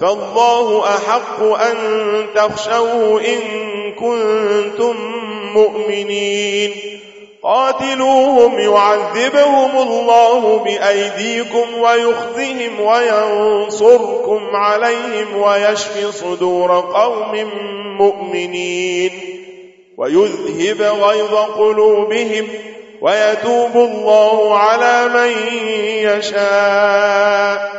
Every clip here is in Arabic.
فالله أحق أن تخشوه إن كنتم مؤمنين. قاتلوهم يعذبهم الله بأيديكم ويخذهم وينصركم عليهم ويشفي صدور قوم مؤمنين. ويذهب غيظ قلوبهم ويتوب الله على من يشاء.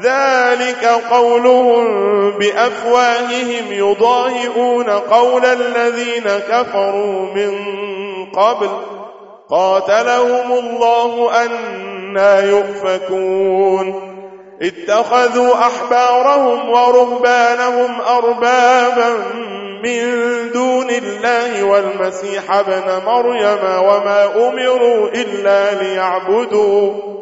ذلك قولهم بأفواههم يضاهئون قول الذين كفروا من قبل. قاتلهم الله أنا يؤفكون. اتخذوا أحبارهم ورهبانهم أربابا من دون الله والمسيح بن مريم وما أمروا إلا ليعبدوا.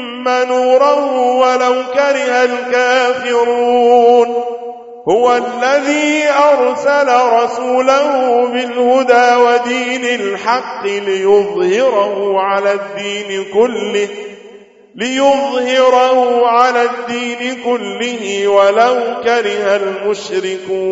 ثم نورا ولو كره الكافرون. هو الذي أرسل رسوله بالهدى ودين الحق ليظهره على الدين كله ليظهره على الدين كله ولو كره المشركون.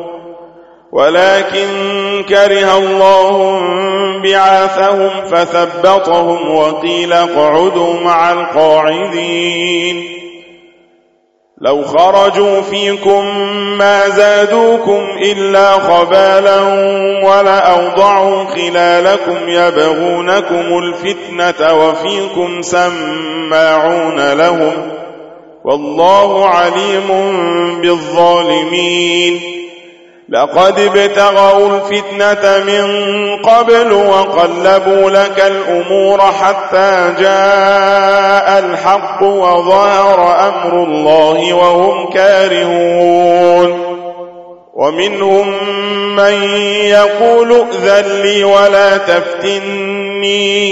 ولكن كره الله بعاثهم فثبطهم وقيل قعدوا مع القاعدين. لو خرجوا فيكم ما زادوكم إلا خبالا ولأوضعوا خلالكم يبغونكم الفتنة وفيكم سماعون لهم والله عليم بالظالمين. لقد ابتغوا الفتنة من قبل وقلبوا لك الأمور حتى جاء الحق وظهر أمر الله وهم كارهون ومنهم من يقول اذن لي ولا تفتني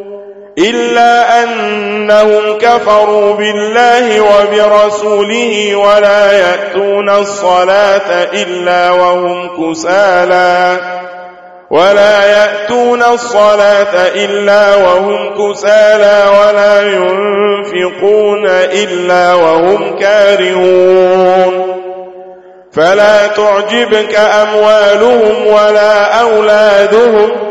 إلا أنهم كفروا بالله وبرسوله ولا يأتون الصلاة إلا وهم كسالا. ولا يأتون الصلاة إلا وهم كسالا ولا ينفقون إلا وهم كارهون. فلا تعجبك أموالهم ولا أولادهم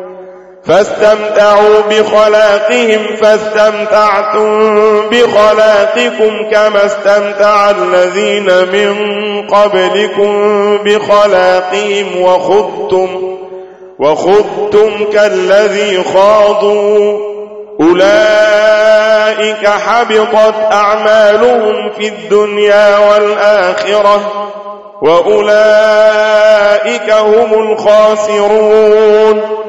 فاستمتعوا بخلاقهم فاستمتعتم بخلاقكم كما استمتع الذين من قبلكم بخلاقهم وخذتم وخذتم كالذي خاضوا أولئك حبطت أعمالهم في الدنيا والآخرة وأولئك هم الخاسرون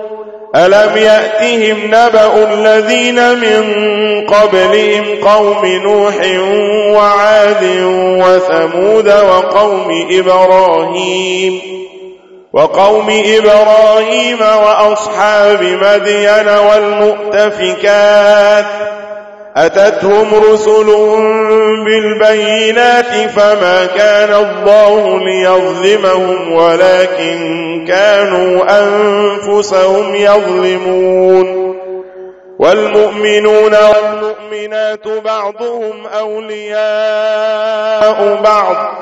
ألم يأتهم نبأ الذين من قبلهم قوم نوح وعاد وثمود وقوم إبراهيم وقوم إبراهيم وأصحاب مدين والمؤتفكات أتتهم رسل بالبينات فما كان الله ليظلمهم ولكن كانوا أنفسهم يظلمون والمؤمنون والمؤمنات بعضهم أولياء بعض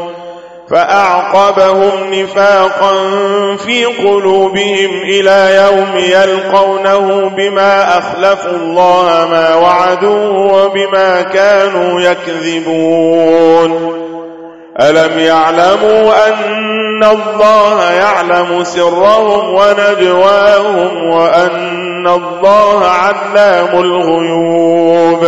فأعقبهم نفاقا في قلوبهم إلى يوم يلقونه بما أخلفوا الله ما وعدوا وبما كانوا يكذبون. ألم يعلموا أن الله يعلم سرهم ونجواهم وأن الله علام الغيوب.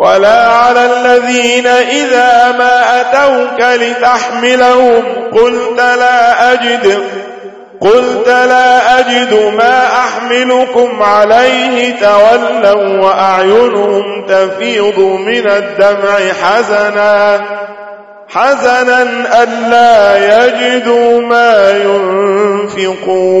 ولا على الذين إذا ما أتوك لتحملهم قلت لا أجد قلت لا أجد ما أحملكم عليه تولوا وأعينهم تفيض من الدمع حزنا حزنا ألا يجدوا ما ينفقون.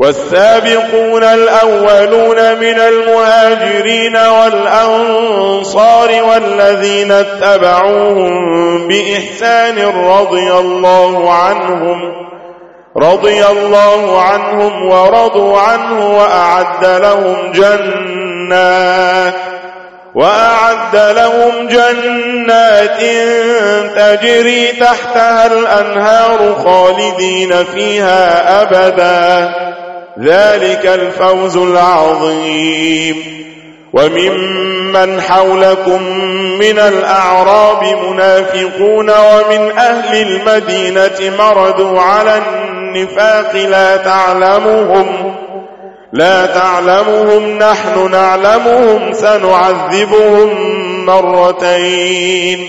والسابقون الأولون من المهاجرين والأنصار والذين اتبعوهم بإحسان رضي الله عنهم رضي الله عنهم ورضوا عنه وأعد لهم جنات وأعد لهم جنات تجري تحتها الأنهار خالدين فيها أبداً. ذلك الفوز العظيم. وممن حولكم من الأعراب منافقون ومن أهل المدينة مردوا على النفاق لا تعلمهم لا تعلمهم نحن نعلمهم سنعذبهم مرتين.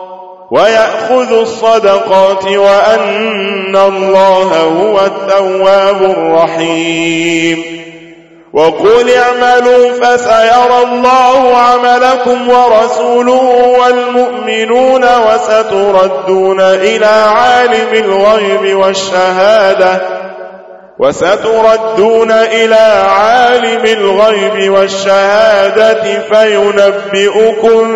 ويأخذ الصدقات وأن الله هو التواب الرحيم وقل اعملوا فسيرى الله عملكم ورسوله والمؤمنون وستردون إلى عالم الغيب والشهادة وستردون إلى عالم الغيب والشهادة فينبئكم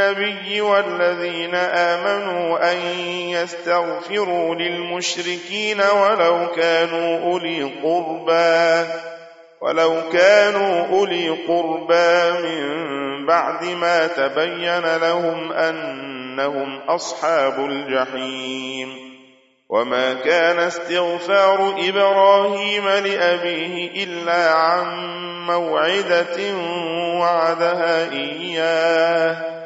النبي والذين آمنوا أن يستغفروا للمشركين ولو كانوا أولي قربا ولو كانوا أولي قربا من بعد ما تبين لهم أنهم أصحاب الجحيم. وما كان استغفار إبراهيم لأبيه إلا عن موعدة وعدها إياه.